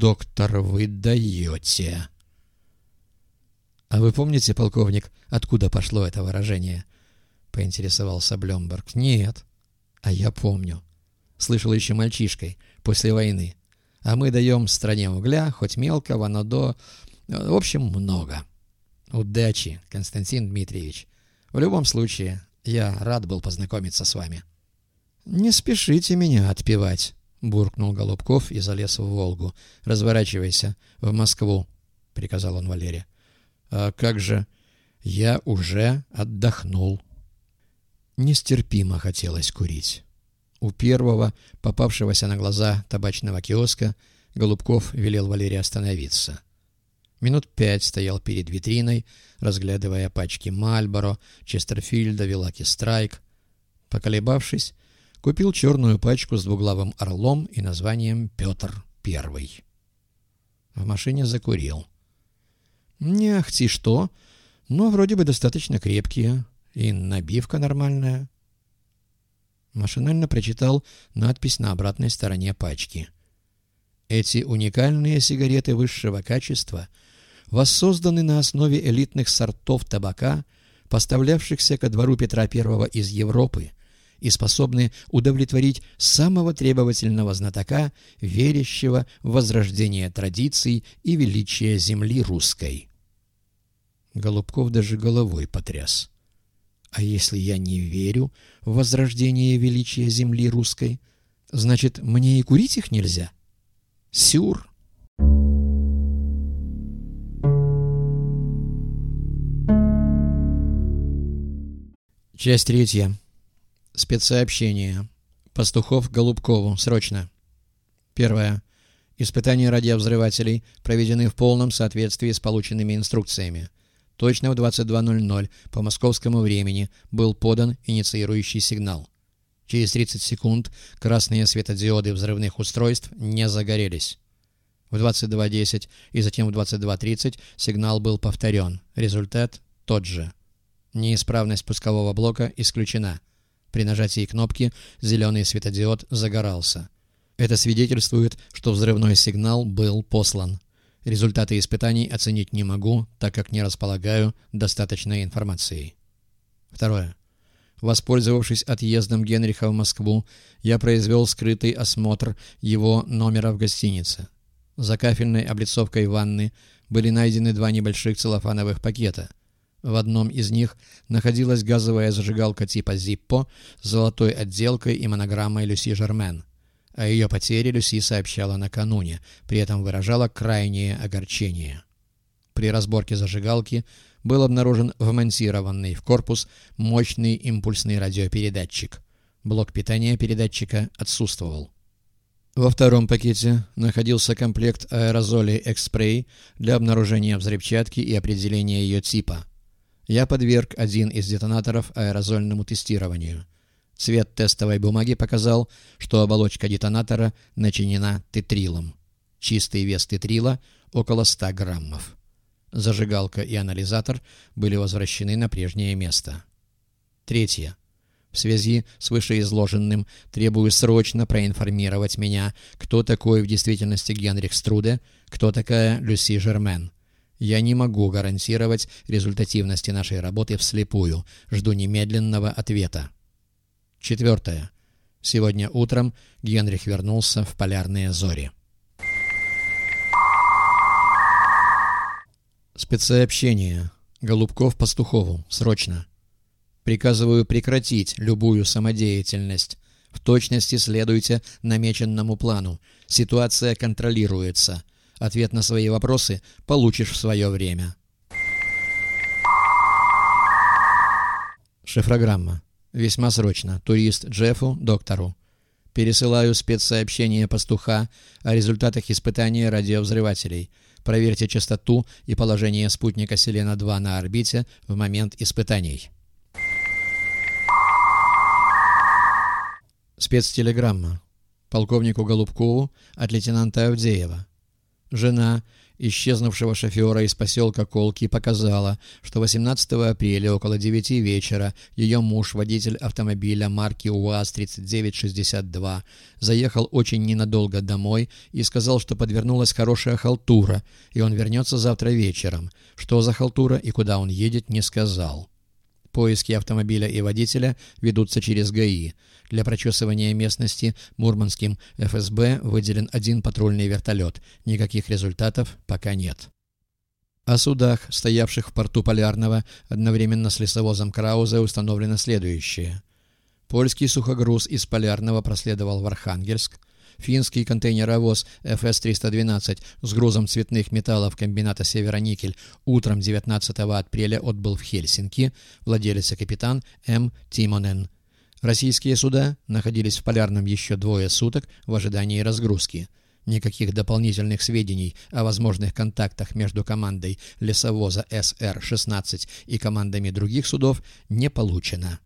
доктор, вы даете!» «А вы помните, полковник, откуда пошло это выражение?» — поинтересовался Блемберг. «Нет». «А я помню. Слышал еще мальчишкой, после войны. А мы даем стране угля, хоть мелкого, но до... В общем, много. Удачи, Константин Дмитриевич. В любом случае, я рад был познакомиться с вами». «Не спешите меня отпевать», — буркнул Голубков и залез в Волгу. «Разворачивайся в Москву», — приказал он Валере. «А как же? Я уже отдохнул». Нестерпимо хотелось курить. У первого, попавшегося на глаза табачного киоска, Голубков велел Валере остановиться. Минут пять стоял перед витриной, разглядывая пачки Мальборо, Честерфильда, Вилаки Страйк. Поколебавшись, купил черную пачку с двуглавым орлом и названием «Петр Первый». В машине закурил. Не ахти что, но вроде бы достаточно крепкие, и набивка нормальная. Машинально прочитал надпись на обратной стороне пачки. Эти уникальные сигареты высшего качества воссозданы на основе элитных сортов табака, поставлявшихся ко двору Петра I из Европы, и способны удовлетворить самого требовательного знатока, верящего в возрождение традиций и величие земли русской. Голубков даже головой потряс. А если я не верю в возрождение величия земли русской, значит, мне и курить их нельзя? Сюр! Часть третья. Спецсообщение. Пастухов Голубкову. Срочно. Первое. Испытания радиовзрывателей проведены в полном соответствии с полученными инструкциями. Точно в 22.00 по московскому времени был подан инициирующий сигнал. Через 30 секунд красные светодиоды взрывных устройств не загорелись. В 22.10 и затем в 22.30 сигнал был повторен. Результат тот же. Неисправность пускового блока исключена. При нажатии кнопки зеленый светодиод загорался. Это свидетельствует, что взрывной сигнал был послан. Результаты испытаний оценить не могу, так как не располагаю достаточной информацией. Второе. Воспользовавшись отъездом Генриха в Москву, я произвел скрытый осмотр его номера в гостинице. За кафельной облицовкой ванны были найдены два небольших целлофановых пакета – в одном из них находилась газовая зажигалка типа Zippo с золотой отделкой и монограммой Люси Жермен. О ее потере Люси сообщала накануне, при этом выражала крайнее огорчение. При разборке зажигалки был обнаружен вмонтированный в корпус мощный импульсный радиопередатчик. Блок питания передатчика отсутствовал. Во втором пакете находился комплект аэрозолей «Экспрей» для обнаружения взрывчатки и определения ее типа – я подверг один из детонаторов аэрозольному тестированию. Цвет тестовой бумаги показал, что оболочка детонатора начинена тетрилом. Чистый вес тетрила – около 100 граммов. Зажигалка и анализатор были возвращены на прежнее место. Третье. В связи с вышеизложенным требую срочно проинформировать меня, кто такой в действительности Генрих Струде, кто такая Люси Жермен – я не могу гарантировать результативности нашей работы вслепую. Жду немедленного ответа. Четвертое. Сегодня утром Генрих вернулся в полярные зори. Спецсообщение. Голубков Пастухову. Срочно. Приказываю прекратить любую самодеятельность. В точности следуйте намеченному плану. Ситуация контролируется. Ответ на свои вопросы получишь в свое время. Шифрограмма. Весьма срочно. Турист Джеффу, доктору. Пересылаю спецсообщение пастуха о результатах испытания радиовзрывателей. Проверьте частоту и положение спутника Селена-2 на орбите в момент испытаний. Спецтелеграмма. Полковнику Голубкову от лейтенанта Авдеева. Жена исчезнувшего шофера из поселка Колки показала, что 18 апреля около 9 вечера ее муж, водитель автомобиля марки УАЗ-3962, заехал очень ненадолго домой и сказал, что подвернулась хорошая халтура, и он вернется завтра вечером. Что за халтура и куда он едет, не сказал. Поиски автомобиля и водителя ведутся через ГАИ. Для прочесывания местности Мурманским ФСБ выделен один патрульный вертолет. Никаких результатов пока нет. О судах, стоявших в порту Полярного, одновременно с лесовозом Крауза установлено следующее. Польский сухогруз из Полярного проследовал в Архангельск, Финский контейнеровоз ФС-312 с грузом цветных металлов комбината «Североникель» утром 19 апреля отбыл в Хельсинки, владелец и капитан М. Тимонен. Российские суда находились в Полярном еще двое суток в ожидании разгрузки. Никаких дополнительных сведений о возможных контактах между командой лесовоза СР-16 и командами других судов не получено.